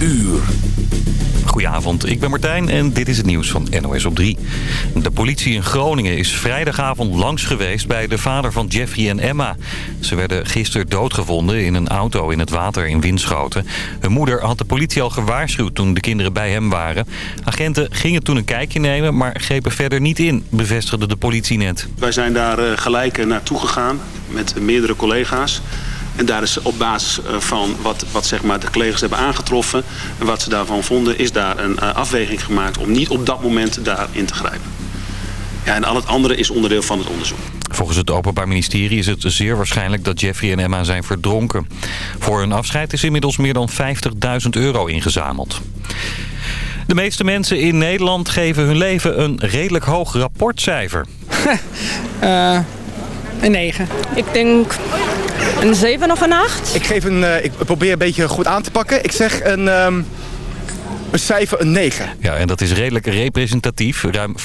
uur. Goedenavond, ik ben Martijn en dit is het nieuws van NOS op 3. De politie in Groningen is vrijdagavond langs geweest bij de vader van Jeffrey en Emma. Ze werden gisteren doodgevonden in een auto in het water in Winschoten. Hun moeder had de politie al gewaarschuwd toen de kinderen bij hem waren. Agenten gingen toen een kijkje nemen, maar grepen verder niet in, bevestigde de politie net. Wij zijn daar eh, gelijk eh, naartoe gegaan met meerdere collega's. En daar is op basis eh, van wat, wat zeg maar de collega's hebben aangetroffen... en wat ze daarvan vonden, is daar een eh, afweging gemaakt... om niet op dat moment daarin te grijpen. Ja, en al het andere is onderdeel van het onderzoek. Volgens het Openbaar Ministerie is het zeer waarschijnlijk dat Jeffrey en Emma zijn verdronken. Voor hun afscheid is inmiddels meer dan 50.000 euro ingezameld. De meeste mensen in Nederland geven hun leven een redelijk hoog rapportcijfer. Uh, een 9. Ik denk een 7 of een 8. Ik, geef een, uh, ik probeer een beetje goed aan te pakken. Ik zeg een... Um een cijfer een 9. Ja, en dat is redelijk representatief. Ruim 85%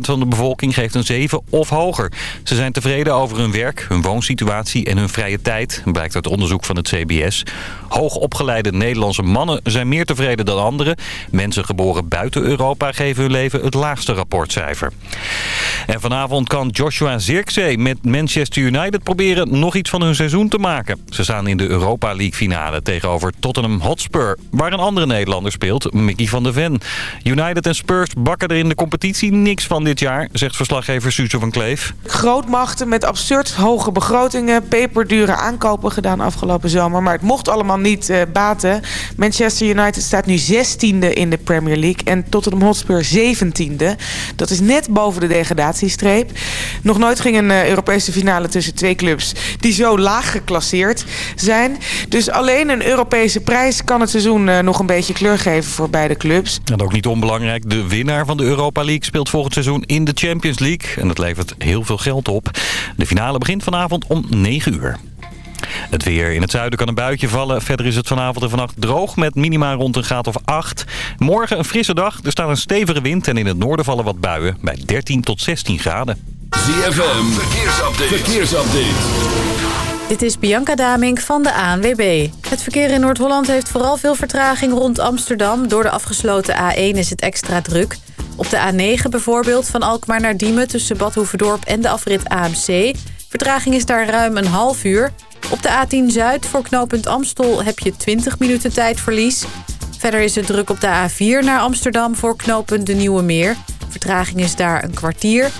van de bevolking geeft een 7 of hoger. Ze zijn tevreden over hun werk, hun woonsituatie en hun vrije tijd, blijkt uit onderzoek van het CBS. Hoogopgeleide Nederlandse mannen zijn meer tevreden dan anderen. Mensen geboren buiten Europa geven hun leven het laagste rapportcijfer. En vanavond kan Joshua Zirkzee met Manchester United proberen nog iets van hun seizoen te maken. Ze staan in de Europa League finale tegenover Tottenham Hotspur, waar een andere Nederlander speelt Mickey van der Ven. United en Spurs bakken er in de competitie niks van dit jaar, zegt verslaggever Suze van Kleef. Grootmachten met absurd hoge begrotingen, peperdure aankopen gedaan afgelopen zomer. Maar het mocht allemaal niet uh, baten. Manchester United staat nu 16e in de Premier League en Tottenham Hotspur 17e. Dat is net boven de degradatiestreep. Nog nooit ging een uh, Europese finale tussen twee clubs die zo laag geclasseerd zijn. Dus alleen een Europese prijs kan het seizoen uh, nog een beetje kleur geven voor beide clubs. En ook niet onbelangrijk, de winnaar van de Europa League speelt volgend seizoen in de Champions League. En dat levert heel veel geld op. De finale begint vanavond om 9 uur. Het weer. In het zuiden kan een buitje vallen. Verder is het vanavond en vannacht droog met minima rond een graad of 8. Morgen een frisse dag. Er staat een stevige wind en in het noorden vallen wat buien bij 13 tot 16 graden. ZFM. Verkeersupdate. Verkeersupdate. Dit is Bianca Damink van de ANWB. Het verkeer in Noord-Holland heeft vooral veel vertraging rond Amsterdam. Door de afgesloten A1 is het extra druk. Op de A9 bijvoorbeeld, van Alkmaar naar Diemen... tussen Bad Hoeverdorp en de afrit AMC. Vertraging is daar ruim een half uur. Op de A10 Zuid voor knooppunt Amstel heb je 20 minuten tijdverlies. Verder is het druk op de A4 naar Amsterdam voor knooppunt De Nieuwe Meer. Vertraging is daar een kwartier...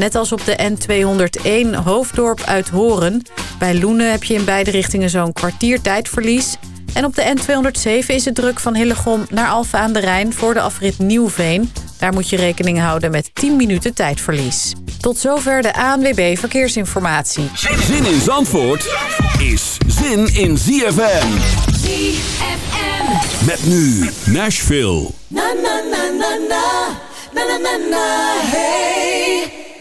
Net als op de N201 Hoofddorp uit Horen. Bij Loenen heb je in beide richtingen zo'n kwartier tijdverlies. En op de N207 is het druk van Hillegom naar Alphen aan de Rijn... voor de afrit Nieuwveen. Daar moet je rekening houden met 10 minuten tijdverlies. Tot zover de ANWB Verkeersinformatie. Zin in Zandvoort is zin in ZFM. ZFM. Met nu Nashville. Na na na na na. Na na na na hey.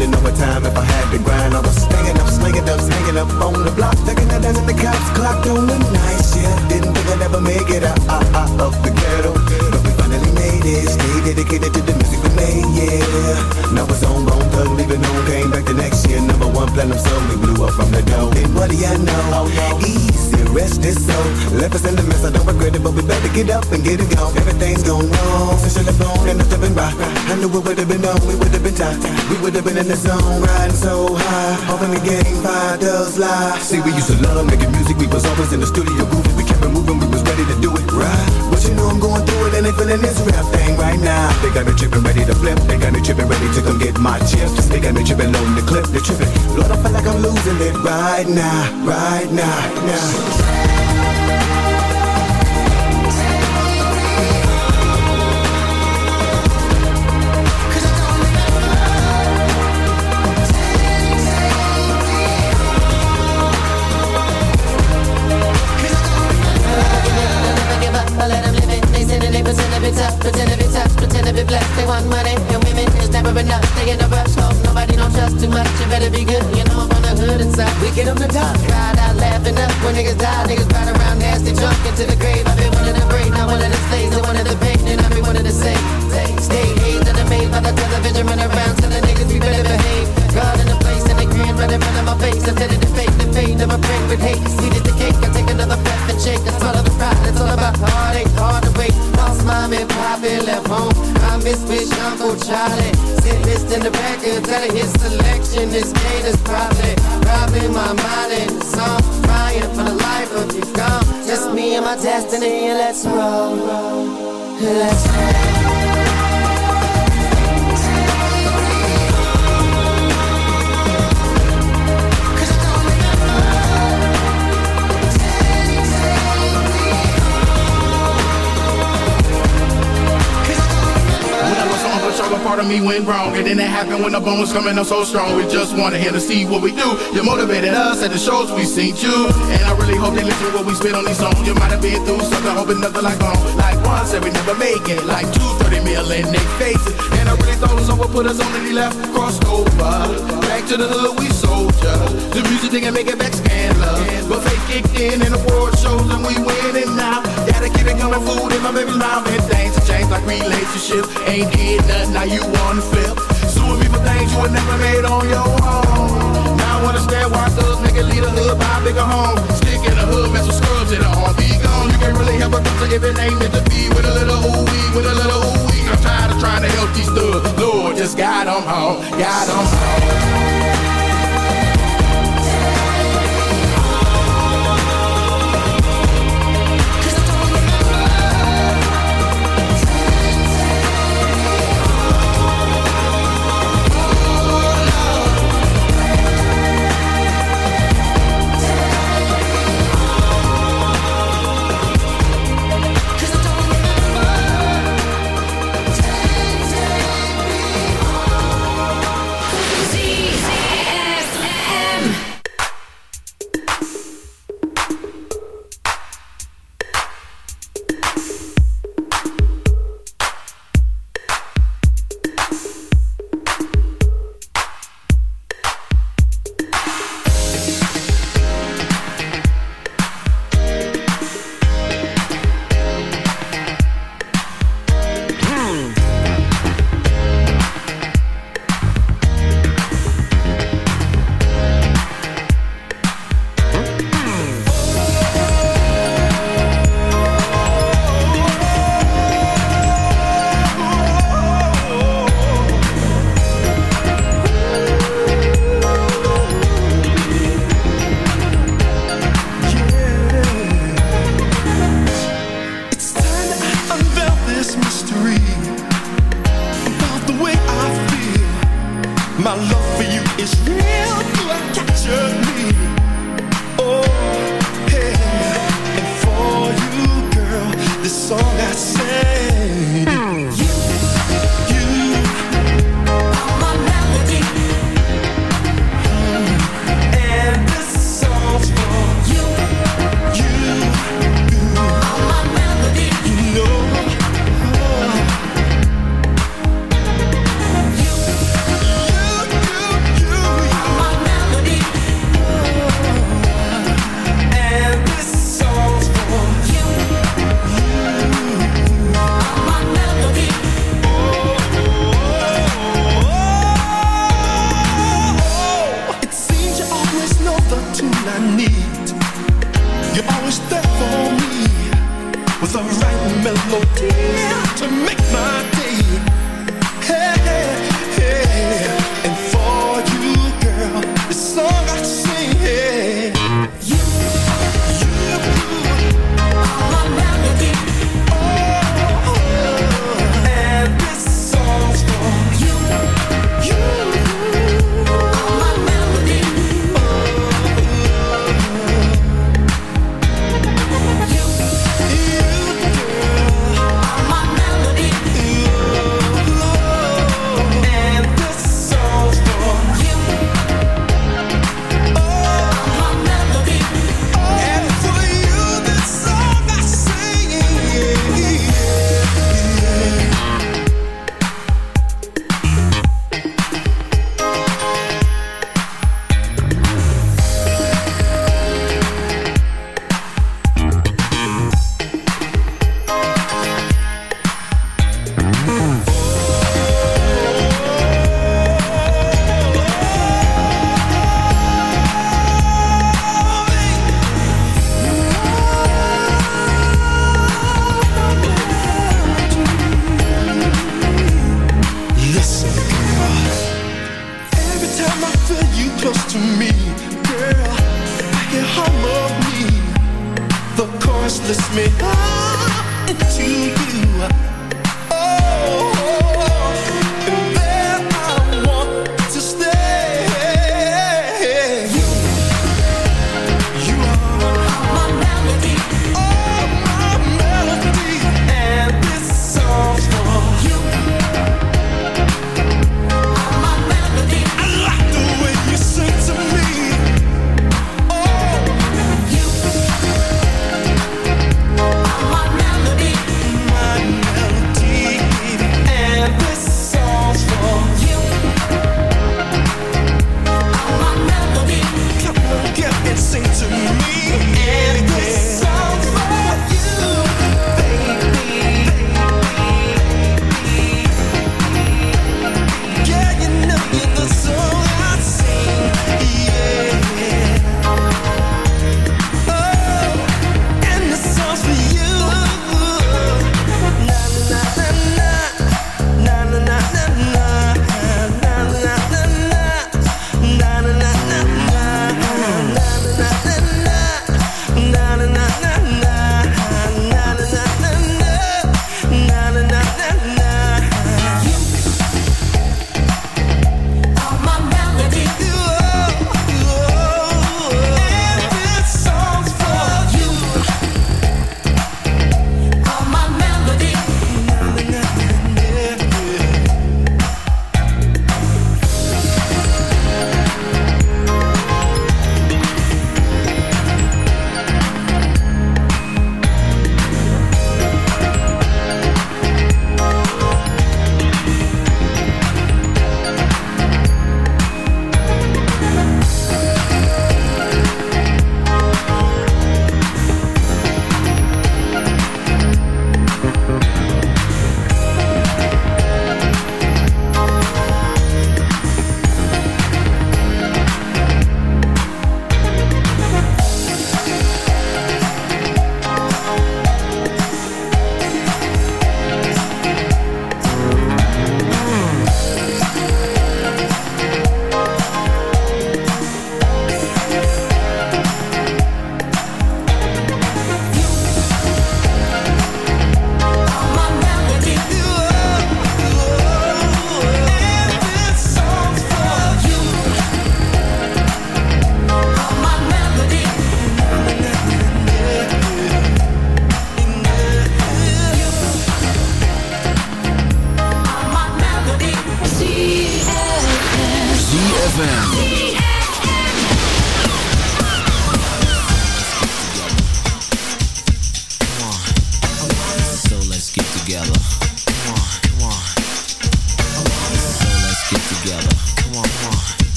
Putting overtime if I had to grind. I was staying up, slinging up, hanging up on the block. Taking that in the cops, clocked on the night shift. Didn't think I'd ever make it out, out, out of the ghetto. But we finally made it. Stay dedicated to the music we made, yeah. Now it's on, bone thug, leaving home. Came back the next year, number one platinum song. We blew up from the dough. And what do you know? Oh, Eazy, rest is so. Left us in the mess, I don't regret it, but we better get up and get it gone. Everything's gone wrong. Since you're blown and it's been right. I knew it would have been on, we would have been tight. We would have been in the zone, riding so high. Hoping the game five does lie. See, we used to love making music, we was always in the studio grooving. We kept it moving, we was ready to do it right. But you know I'm going through it and they feeling this rap thing right now. They got me tripping, ready to flip. They got me tripping, ready to come get my chips. They got me tripping, loading the clip. They tripping. Lord, I feel like I'm losing it right now, right now, now. Nobody too much. You better be good, you know I'm from the hood stuff. We get on the top, ride out laughing up when niggas die. Niggas ride around nasty, drunk into the grave. I've been one of the brave, not one of the slaves, and one of the pain, and I'll be one of the same. Stay hazed and amazed by the television, run around telling niggas we better behave. God in the place and they grin right in front of my face. I said it to fake the fade of a break with hate. Eat it the cake, I take another breath and shake. All of the pride, all about heartache, hard to wait. Lost mom and poppy left home. I miss Fish Uncle Charlie. Sit list in the back and tell his selection is made is probably, probably my mind in the song. Crying for the life of you gone. Just me and my destiny, let's roll. Let's roll. A part of me went wrong. And then it happened when the bone was coming up so strong. We just wanted him to see what we do. You motivated us at the shows we seen you. And I really hope they listen to what we spit on these songs. You might have been through something, hoping nothing like home. Like one said we never make it. Like two, thirty million 30 mil in they faces. And I really thought it was over, put us on and he left. Crossed over. Back to the hood, we soldier. The music didn't make it back scandalous. But fake kicked in and award shows and we winning now. Gotta keep it coming, food in my baby's mouth. And things have changed like relationships. Ain't did nothing, now you wanna flip. Suing me for things you would never made on your own. Now I understand why thugs nigga lead a hood, buy a bigger home. Stick in the hood, mess with scrubs in the arm. Be gone, you can't really help a doctor if it ain't meant to be. With a little ooh wee, with a little ooh wee. I'm tired of trying to help these thugs. Lord, just guide them home, guide them home.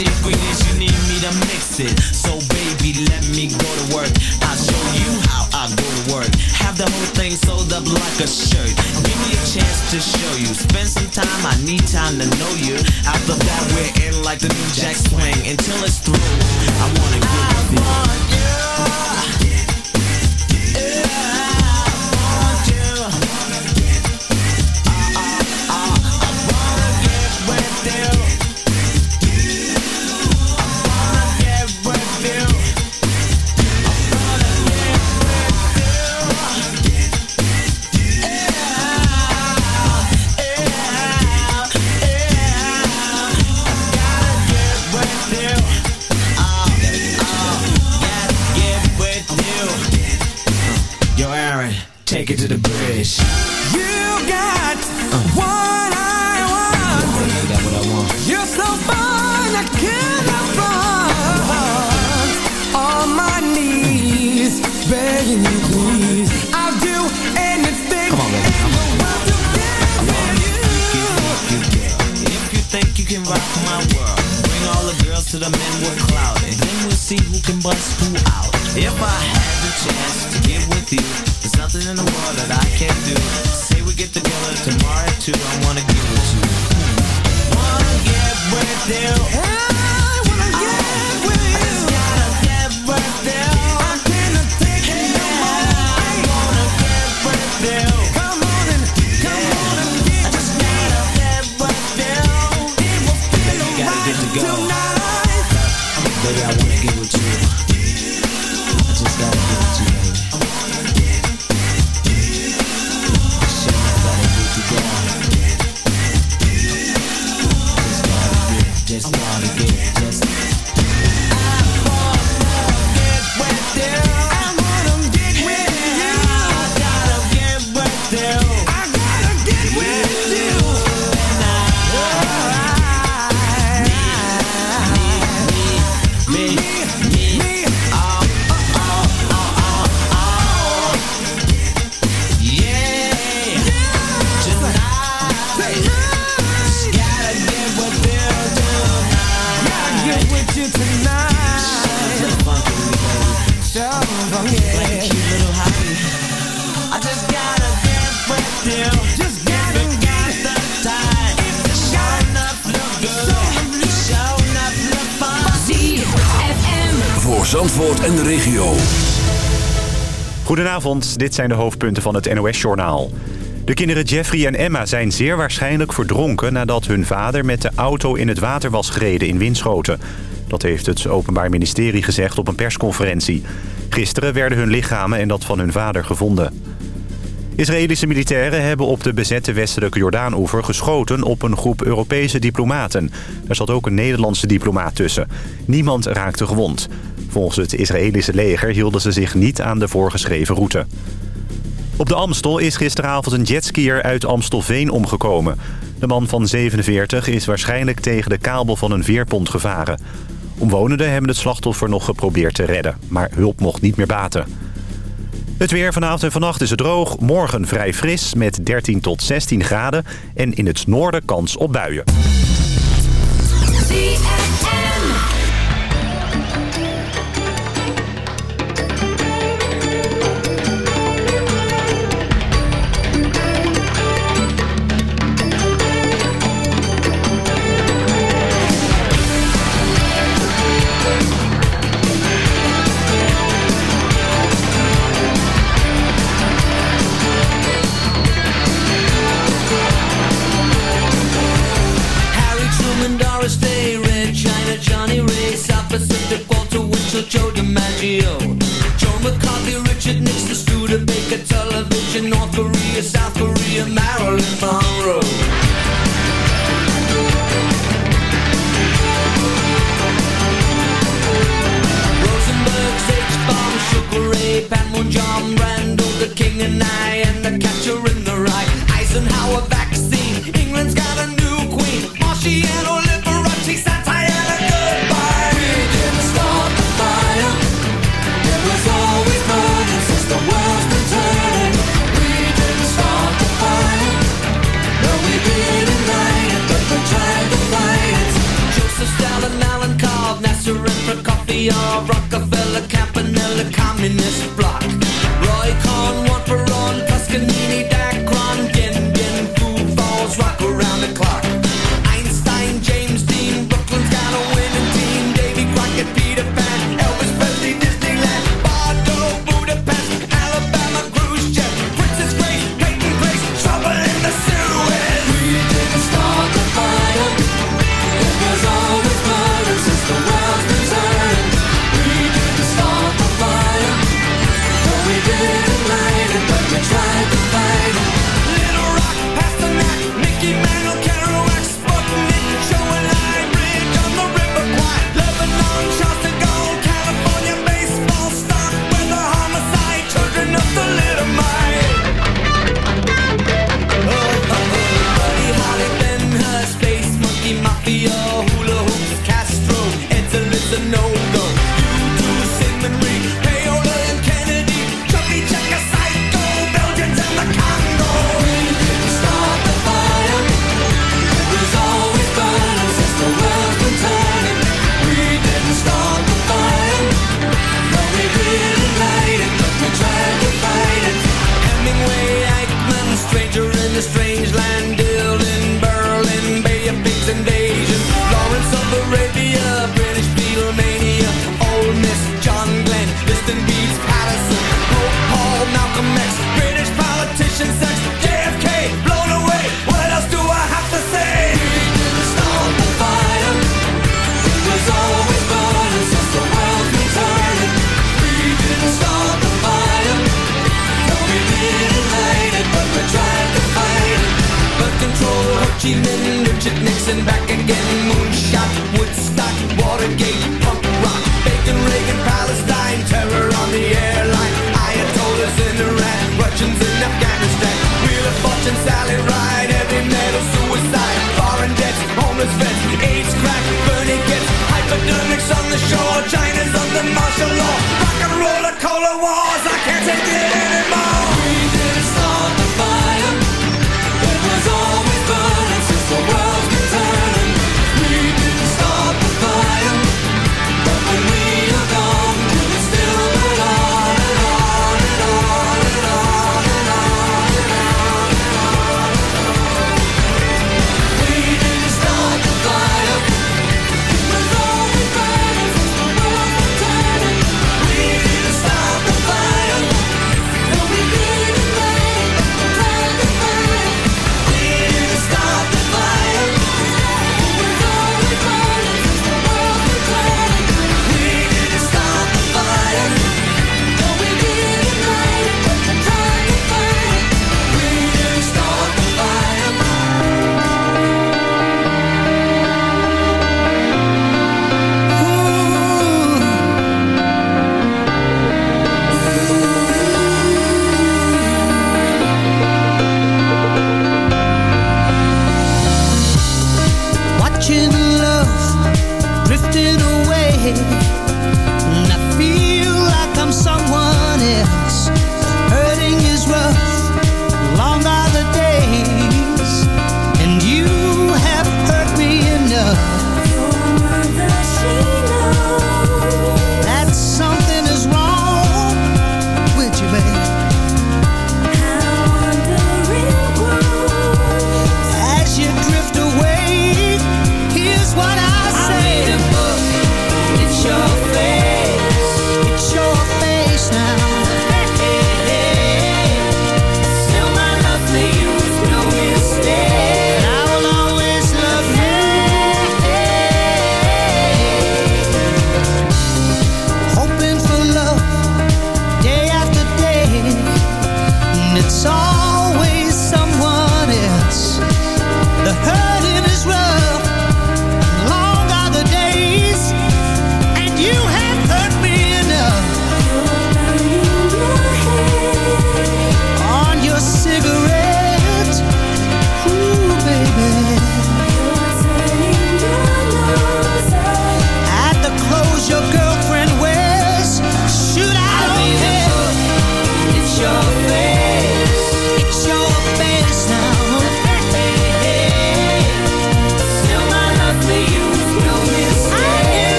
Ingredients you need me to mix it. So baby, let me go to work. I'll show you how I go to work. Have the whole thing sold up like a shirt. Give me a chance to show you. Spend some time, I need time to know you. After that, we're in like the new jack swing. Until it's through, I wanna get with you. Dit zijn de hoofdpunten van het NOS-journaal. De kinderen Jeffrey en Emma zijn zeer waarschijnlijk verdronken... nadat hun vader met de auto in het water was gereden in Winschoten. Dat heeft het Openbaar Ministerie gezegd op een persconferentie. Gisteren werden hun lichamen en dat van hun vader gevonden. Israëlische militairen hebben op de bezette westelijke Jordaan-oever geschoten op een groep Europese diplomaten. Daar zat ook een Nederlandse diplomaat tussen. Niemand raakte gewond. Volgens het Israëlische leger hielden ze zich niet aan de voorgeschreven route. Op de Amstel is gisteravond een jetskier uit Amstelveen omgekomen. De man van 47 is waarschijnlijk tegen de kabel van een veerpont gevaren. Omwonenden hebben het slachtoffer nog geprobeerd te redden, maar hulp mocht niet meer baten. Het weer vanavond en vannacht is het droog. Morgen vrij fris met 13 tot 16 graden. En in het noorden kans op buien.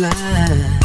Blind.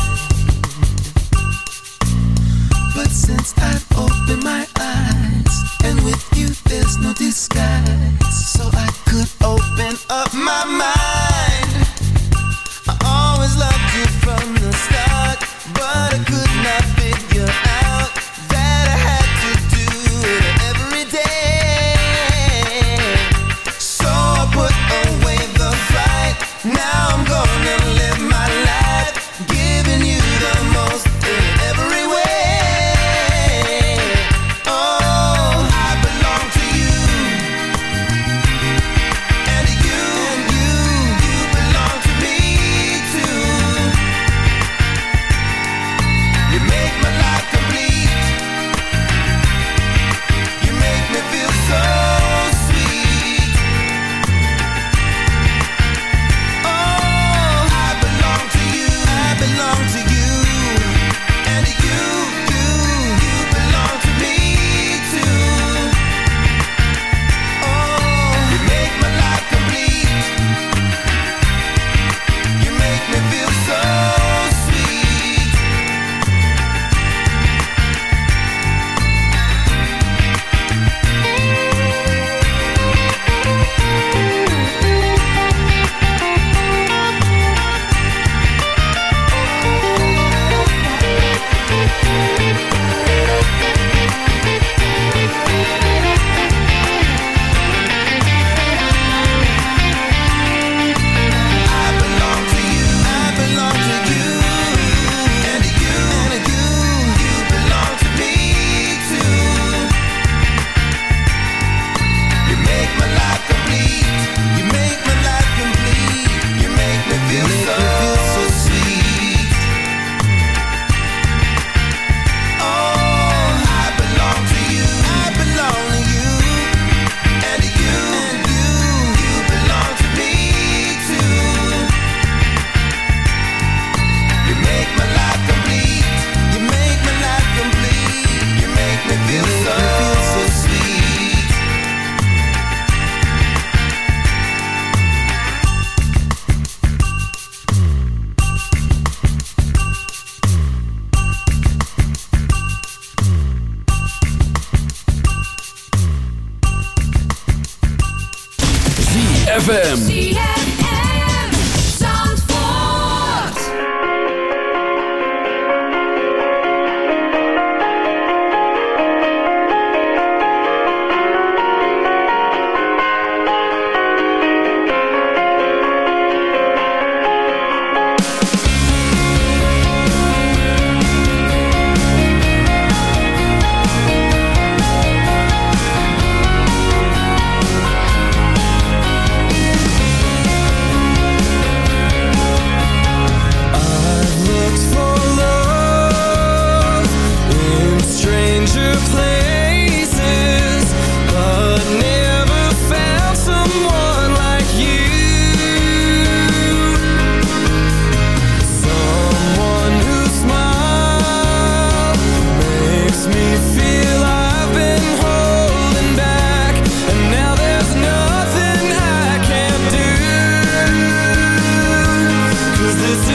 This